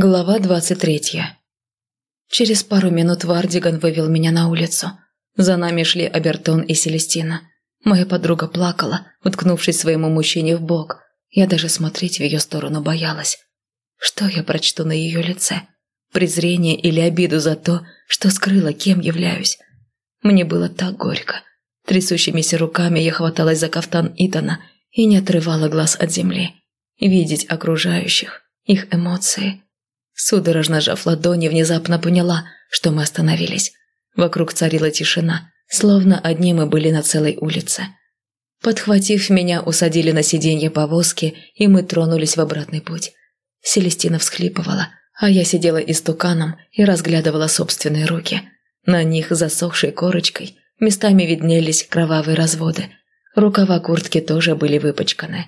Глава двадцать третья. Через пару минут Вардиган вывел меня на улицу. За нами шли Абертон и Селестина. Моя подруга плакала, уткнувшись своему мужчине в бок. Я даже смотреть в ее сторону боялась. Что я прочту на ее лице? Презрение или обиду за то, что скрыла, кем являюсь? Мне было так горько. Трясущимися руками я хваталась за кафтан Итана и не отрывала глаз от земли. Видеть окружающих, их эмоции – Судорожно сжав ладони, внезапно поняла, что мы остановились. Вокруг царила тишина, словно одни мы были на целой улице. Подхватив меня, усадили на сиденье повозки, и мы тронулись в обратный путь. Селестина всхлипывала, а я сидела истуканом и разглядывала собственные руки. На них, засохшей корочкой, местами виднелись кровавые разводы. Рукава куртки тоже были выпачканы.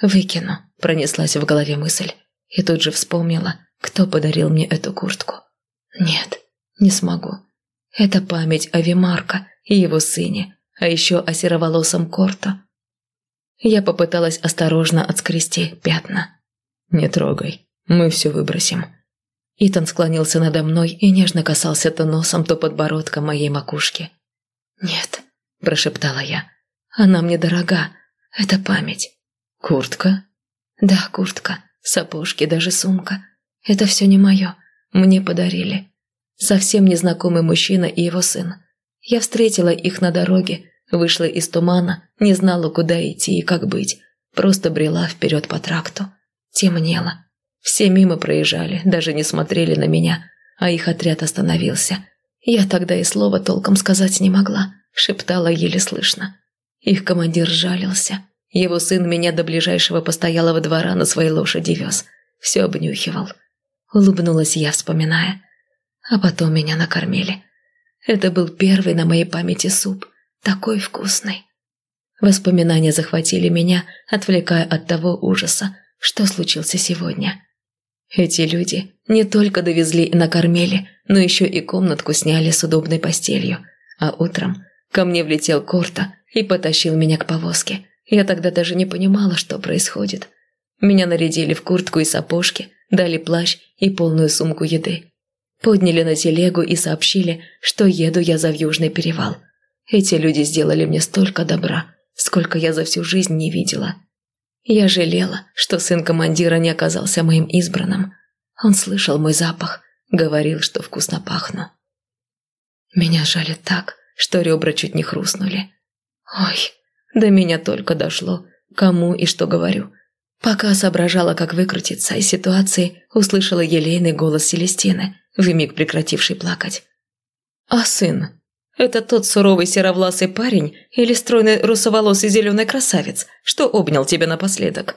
«Выкину», – пронеслась в голове мысль. И тут же вспомнила – кто подарил мне эту куртку. Нет, не смогу. Это память о Вимарко и его сыне, а еще о сероволосом Корто. Я попыталась осторожно отскрести пятна. «Не трогай, мы все выбросим». Итан склонился надо мной и нежно касался то носом, то подбородком моей макушки. «Нет», – прошептала я, – «она мне дорога, это память». «Куртка?» «Да, куртка, сапожки, даже сумка. Это все не мое. Мне подарили. Совсем незнакомый мужчина и его сын. Я встретила их на дороге, вышла из тумана, не знала, куда идти и как быть. Просто брела вперед по тракту. Темнело. Все мимо проезжали, даже не смотрели на меня, а их отряд остановился. Я тогда и слова толком сказать не могла, шептала еле слышно. Их командир жалился. Его сын меня до ближайшего постоялого двора на своей лошади вез. Все обнюхивал. Улыбнулась я, вспоминая. А потом меня накормили. Это был первый на моей памяти суп. Такой вкусный. Воспоминания захватили меня, отвлекая от того ужаса, что случился сегодня. Эти люди не только довезли и накормили, но еще и комнатку сняли с удобной постелью. А утром ко мне влетел Корта и потащил меня к повозке. Я тогда даже не понимала, что происходит. Меня нарядили в куртку и сапожки, дали плащ и полную сумку еды. Подняли на телегу и сообщили, что еду я за Южный перевал. Эти люди сделали мне столько добра, сколько я за всю жизнь не видела. Я жалела, что сын командира не оказался моим избранным. Он слышал мой запах, говорил, что вкусно пахну. Меня жали так, что ребра чуть не хрустнули. Ой, до меня только дошло, кому и что говорю – Пока соображала, как выкрутиться из ситуации, услышала елейный голос Селестины, вмиг прекративший плакать. «А сын? Это тот суровый серовласый парень или стройный русоволосый зеленый красавец, что обнял тебя напоследок?»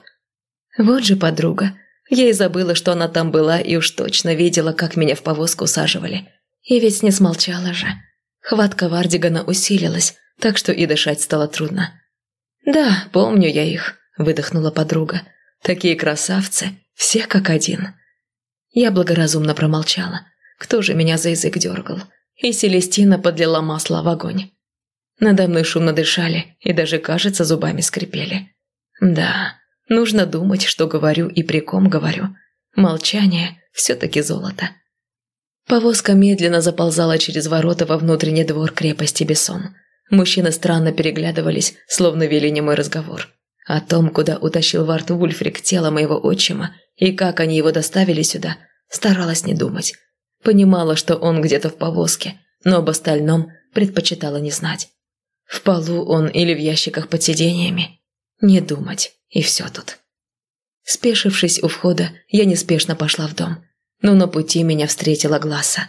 «Вот же подруга. Я и забыла, что она там была, и уж точно видела, как меня в повозку усаживали. И ведь не смолчала же. Хватка Вардигана усилилась, так что и дышать стало трудно. «Да, помню я их», – выдохнула подруга. Такие красавцы, все как один. Я благоразумно промолчала. Кто же меня за язык дергал? И Селестина подлила масло в огонь. Надо мной шумно дышали и даже, кажется, зубами скрипели. Да, нужно думать, что говорю и при ком говорю. Молчание все-таки золото. Повозка медленно заползала через ворота во внутренний двор крепости Бессон. Мужчины странно переглядывались, словно вели немой разговор. О том, куда утащил Варт Вульфрик тело моего отчима и как они его доставили сюда, старалась не думать. Понимала, что он где-то в повозке, но об остальном предпочитала не знать. В полу он или в ящиках под сиденьями. Не думать, и все тут. Спешившись у входа, я неспешно пошла в дом, но на пути меня встретила Гласа.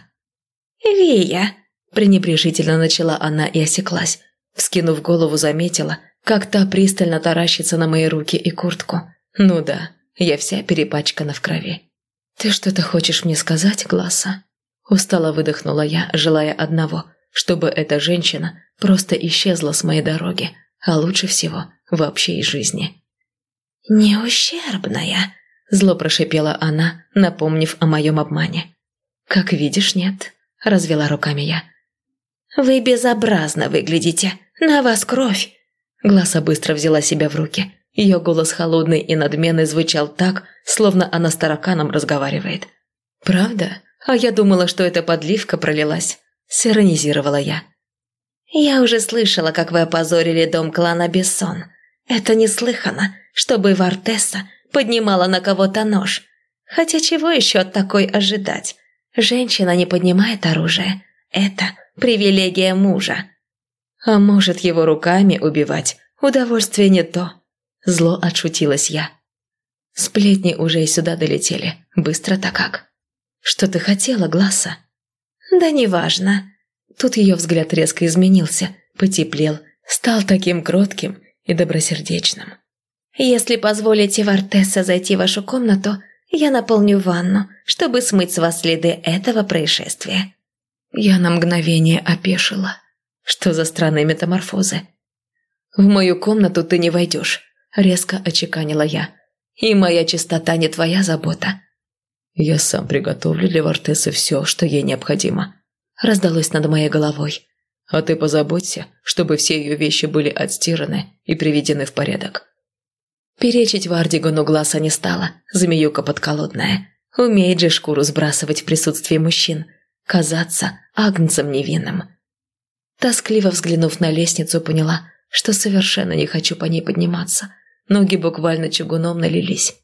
«Вия!» – пренебрежительно начала она и осеклась. Вскинув голову, заметила, как та пристально таращится на мои руки и куртку. Ну да, я вся перепачкана в крови. «Ты что-то хочешь мне сказать, Гласса?» Устало выдохнула я, желая одного, чтобы эта женщина просто исчезла с моей дороги, а лучше всего вообще из жизни. «Не ущербная», – зло прошипела она, напомнив о моем обмане. «Как видишь, нет», – развела руками я. «Вы безобразно выглядите, на вас кровь, Гласа быстро взяла себя в руки. Ее голос холодный и надменный звучал так, словно она с тараканом разговаривает. «Правда? А я думала, что это подливка пролилась», – сиронизировала я. «Я уже слышала, как вы опозорили дом клана Бессон. Это неслыханно, чтобы Вартесса поднимала на кого-то нож. Хотя чего еще от такой ожидать? Женщина не поднимает оружие. Это привилегия мужа». «А может, его руками убивать? Удовольствие не то». Зло отшутилась я. Сплетни уже и сюда долетели. Быстро-то как. «Что ты хотела, Гласса?» «Да неважно». Тут ее взгляд резко изменился, потеплел, стал таким кротким и добросердечным. «Если позволите Вартесса зайти в вашу комнату, я наполню ванну, чтобы смыть с вас следы этого происшествия». Я на мгновение опешила. Что за странные метаморфозы? «В мою комнату ты не войдешь», – резко очеканила я. «И моя чистота не твоя забота». «Я сам приготовлю для Вартесы все, что ей необходимо», – раздалось над моей головой. «А ты позаботься, чтобы все ее вещи были отстираны и приведены в порядок». Перечить Вардигану глаза не стала, змеюка подколодная. Умеет же шкуру сбрасывать в присутствии мужчин, казаться агнцем невинным. Тоскливо взглянув на лестницу, поняла, что совершенно не хочу по ней подниматься. Ноги буквально чугуном налились.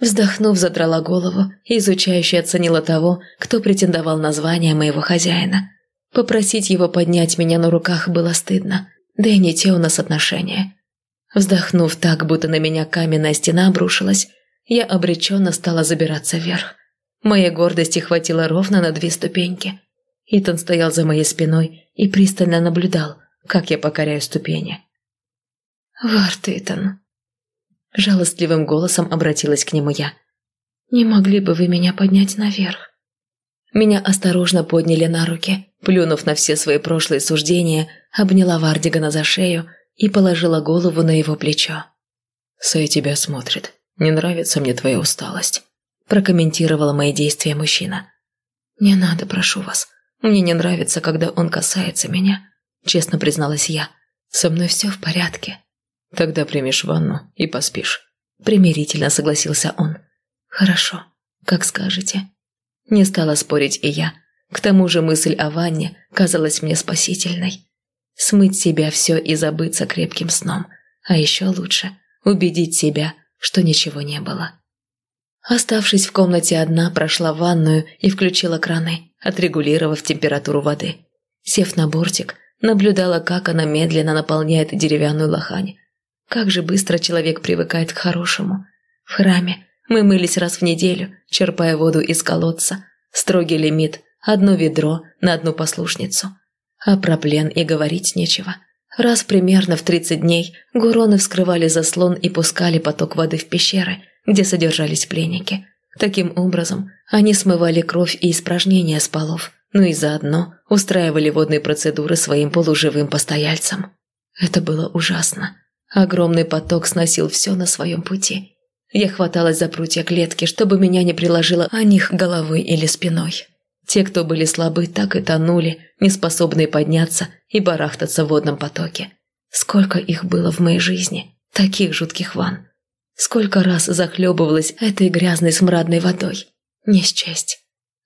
Вздохнув, задрала голову и изучающе оценила того, кто претендовал на звание моего хозяина. Попросить его поднять меня на руках было стыдно, да и не те у нас отношения. Вздохнув так, будто на меня каменная стена обрушилась, я обреченно стала забираться вверх. Моей гордости хватило ровно на две ступеньки. Итан стоял за моей спиной и пристально наблюдал, как я покоряю ступени. «Варт, Итан!» Жалостливым голосом обратилась к нему я. «Не могли бы вы меня поднять наверх?» Меня осторожно подняли на руки, плюнув на все свои прошлые суждения, обняла Вардигана за шею и положила голову на его плечо. «Сэй тебя смотрит. Не нравится мне твоя усталость», – прокомментировала мои действия мужчина. «Не надо, прошу вас. Мне не нравится, когда он касается меня», – честно призналась я. «Со мной все в порядке». «Тогда примешь ванну и поспишь», – примирительно согласился он. «Хорошо, как скажете». Не стала спорить и я. К тому же мысль о ванне казалась мне спасительной. Смыть себя все и забыться крепким сном. А еще лучше – убедить себя, что ничего не было. Оставшись в комнате одна, прошла в ванную и включила краны, отрегулировав температуру воды. Сев на бортик, наблюдала, как она медленно наполняет деревянную лохань. Как же быстро человек привыкает к хорошему. В храме мы мылись раз в неделю, черпая воду из колодца. Строгий лимит – одно ведро на одну послушницу – а про плен и говорить нечего. Раз примерно в 30 дней гуроны вскрывали заслон и пускали поток воды в пещеры, где содержались пленники. Таким образом, они смывали кровь и испражнения с полов, ну и заодно устраивали водные процедуры своим полуживым постояльцам. Это было ужасно. Огромный поток сносил все на своем пути. Я хваталась за прутья клетки, чтобы меня не приложило о них головой или спиной. Те, кто были слабы, так и тонули, неспособные подняться и барахтаться в водном потоке. Сколько их было в моей жизни, таких жутких ванн. Сколько раз захлебывалась этой грязной смрадной водой. Не счесть.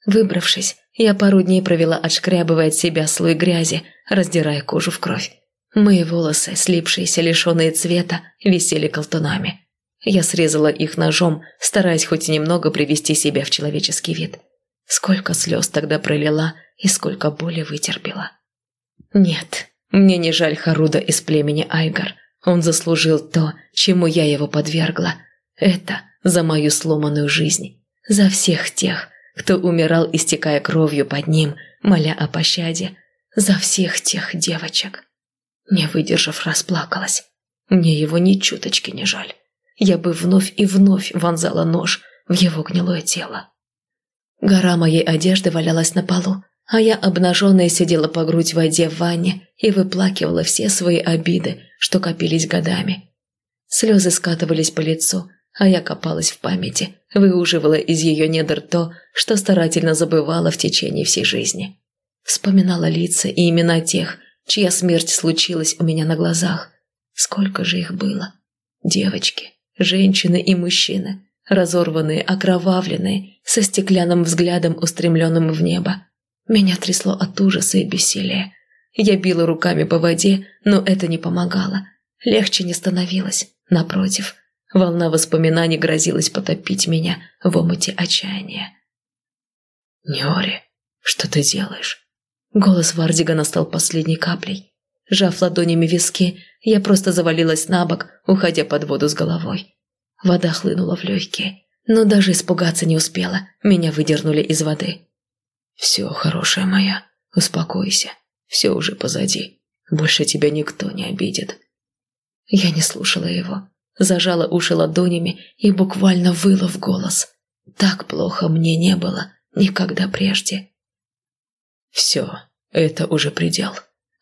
Выбравшись, я пару дней провела, отшкрябывая от себя слой грязи, раздирая кожу в кровь. Мои волосы, слипшиеся, лишенные цвета, висели колтунами. Я срезала их ножом, стараясь хоть немного привести себя в человеческий вид. Сколько слез тогда пролила и сколько боли вытерпела. Нет, мне не жаль Харуда из племени Айгар. Он заслужил то, чему я его подвергла. Это за мою сломанную жизнь. За всех тех, кто умирал, истекая кровью под ним, моля о пощаде. За всех тех девочек. Не выдержав, расплакалась. Мне его ни чуточки не жаль. Я бы вновь и вновь вонзала нож в его гнилое тело. Гора моей одежды валялась на полу, а я обнаженная сидела по грудь в воде в ванне и выплакивала все свои обиды, что копились годами. Слезы скатывались по лицу, а я копалась в памяти, выуживала из ее недр то, что старательно забывала в течение всей жизни. Вспоминала лица и имена тех, чья смерть случилась у меня на глазах. Сколько же их было? Девочки, женщины и мужчины, разорванные, окровавленные, со стеклянным взглядом, устремленным в небо. Меня трясло от ужаса и бессилия. Я била руками по воде, но это не помогало. Легче не становилось. Напротив, волна воспоминаний грозилась потопить меня в омуте отчаяния. «Неори, что ты делаешь?» Голос Вардигана стал последней каплей. Жав ладонями виски, я просто завалилась на бок, уходя под воду с головой. Вода хлынула в легкие, но даже испугаться не успела, меня выдернули из воды. «Все, хорошая моя, успокойся, все уже позади, больше тебя никто не обидит». Я не слушала его, зажала уши ладонями и буквально выла в голос. Так плохо мне не было никогда прежде. «Все, это уже предел».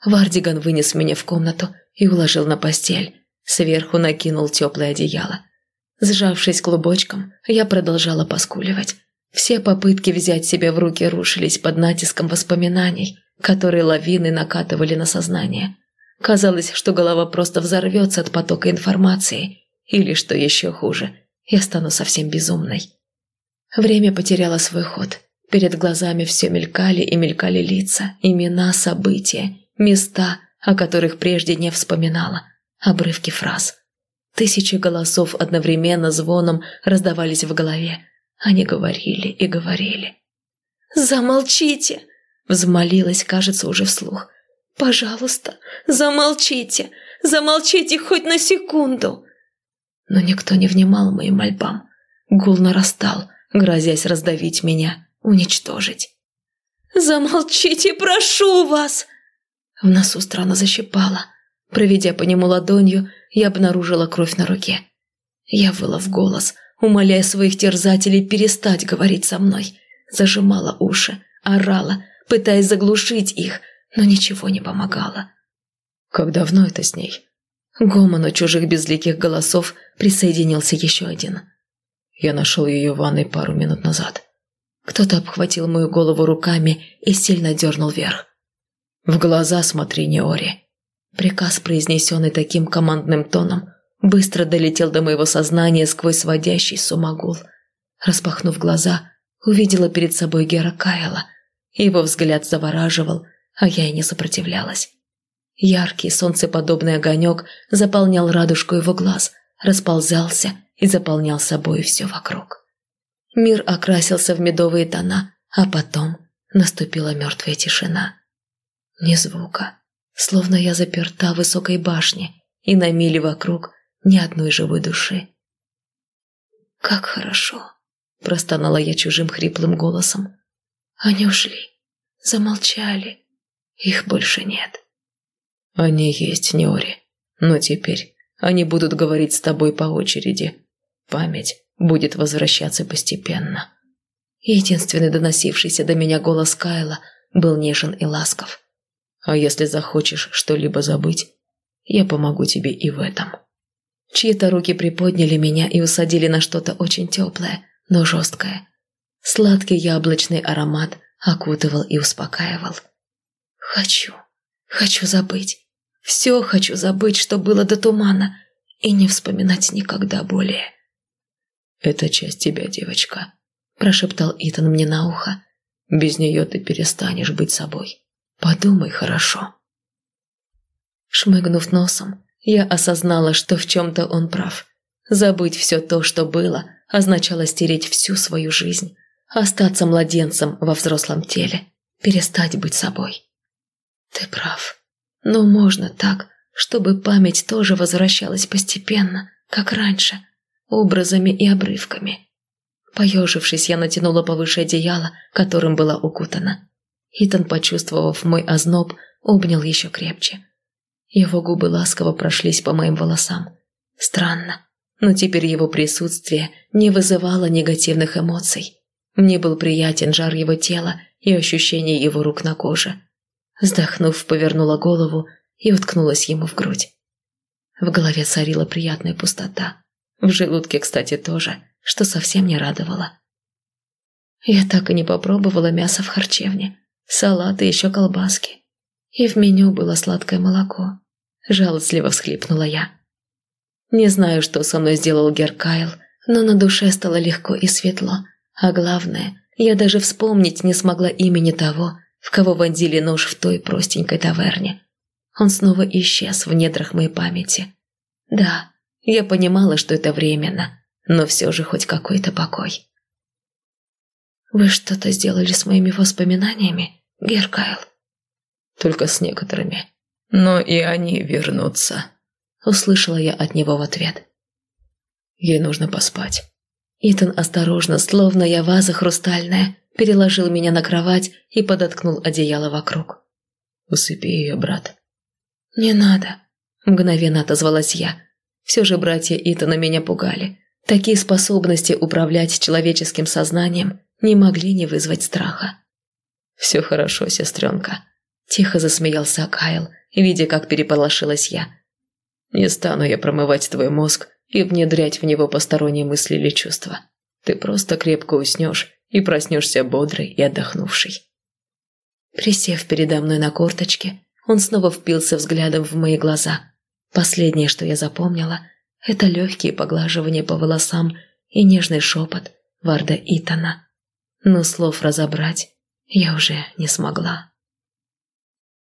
Вардиган вынес меня в комнату и уложил на постель. Сверху накинул теплое одеяло. Сжавшись клубочком, я продолжала поскуливать. Все попытки взять себя в руки рушились под натиском воспоминаний, которые лавины накатывали на сознание. Казалось, что голова просто взорвется от потока информации, или, что еще хуже, я стану совсем безумной. Время потеряло свой ход. Перед глазами все мелькали и мелькали лица, имена, события, места, о которых прежде не вспоминала, обрывки фраз. Тысячи голосов одновременно звоном раздавались в голове. Они говорили и говорили. «Замолчите!» – взмолилась, кажется, уже вслух. «Пожалуйста, замолчите! Замолчите хоть на секунду!» Но никто не внимал моим мольбам. Гул нарастал, грозясь раздавить меня уничтожить. «Замолчите, прошу вас!» В носу странно защипало. Проведя по нему ладонью, я обнаружила кровь на руке. Я выла в голос, умоляя своих терзателей перестать говорить со мной. Зажимала уши, орала, пытаясь заглушить их, но ничего не помогало. «Как давно это с ней?» гомону чужих безликих голосов присоединился еще один. Я нашел ее в ванной пару минут назад. Кто-то обхватил мою голову руками и сильно дернул вверх. «В глаза смотри, Неори!» Приказ, произнесенный таким командным тоном, быстро долетел до моего сознания сквозь сводящий сумагул. Распахнув глаза, увидела перед собой Гера Кайла. Его взгляд завораживал, а я и не сопротивлялась. Яркий солнцеподобный огонек заполнял радужку его глаз, расползался и заполнял собой все вокруг. Мир окрасился в медовые тона, а потом наступила мертвая тишина. Ни звука, словно я заперта в высокой башне, и на миле вокруг ни одной живой души. «Как хорошо!» – простонала я чужим хриплым голосом. «Они ушли, замолчали, их больше нет». «Они есть, Неори, но теперь они будут говорить с тобой по очереди. Память будет возвращаться постепенно. Единственный доносившийся до меня голос Кайла был нежен и ласков. А если захочешь что-либо забыть, я помогу тебе и в этом. Чьи-то руки приподняли меня и усадили на что-то очень теплое, но жесткое. Сладкий яблочный аромат окутывал и успокаивал. Хочу, хочу забыть. Все хочу забыть, что было до тумана, и не вспоминать никогда более. «Это часть тебя, девочка», – прошептал Итан мне на ухо. «Без нее ты перестанешь быть собой. Подумай хорошо». Шмыгнув носом, я осознала, что в чем-то он прав. Забыть все то, что было, означало стереть всю свою жизнь, остаться младенцем во взрослом теле, перестать быть собой. Ты прав. Но можно так, чтобы память тоже возвращалась постепенно, как раньше – образами и обрывками. Поежившись, я натянула повыше одеяло, которым была укутана. Итан, почувствовав мой озноб, обнял еще крепче. Его губы ласково прошлись по моим волосам. Странно, но теперь его присутствие не вызывало негативных эмоций. Мне был приятен жар его тела и ощущение его рук на коже. Вздохнув, повернула голову и уткнулась ему в грудь. В голове царила приятная пустота. В желудке, кстати, тоже, что совсем не радовало. Я так и не попробовала мясо в харчевне, салат и еще колбаски. И в меню было сладкое молоко. Жалостливо всхлипнула я. Не знаю, что со мной сделал Геркайл, но на душе стало легко и светло, А главное, я даже вспомнить не смогла имени того, в кого вонзили нож в той простенькой таверне. Он снова исчез в недрах моей памяти. Да, я понимала, что это временно, но все же хоть какой-то покой. «Вы что-то сделали с моими воспоминаниями, Геркайл?» «Только с некоторыми. Но и они вернутся», – услышала я от него в ответ. «Ей нужно поспать». Итан осторожно, словно я ваза хрустальная, переложил меня на кровать и подоткнул одеяло вокруг. «Усыпи ее, брат». «Не надо», – мгновенно отозвалась я. Все же братья Итана меня пугали. Такие способности управлять человеческим сознанием не могли не вызвать страха. «Все хорошо, сестренка», – тихо засмеялся Кайл, видя, как переполошилась я. «Не стану я промывать твой мозг и внедрять в него посторонние мысли или чувства. Ты просто крепко уснешь и проснешься бодрый и отдохнувший». Присев передо мной на корточке, он снова впился взглядом в мои глаза. Последнее, что я запомнила, это легкие поглаживания по волосам и нежный шепот Варда Итана. Но слов разобрать я уже не смогла.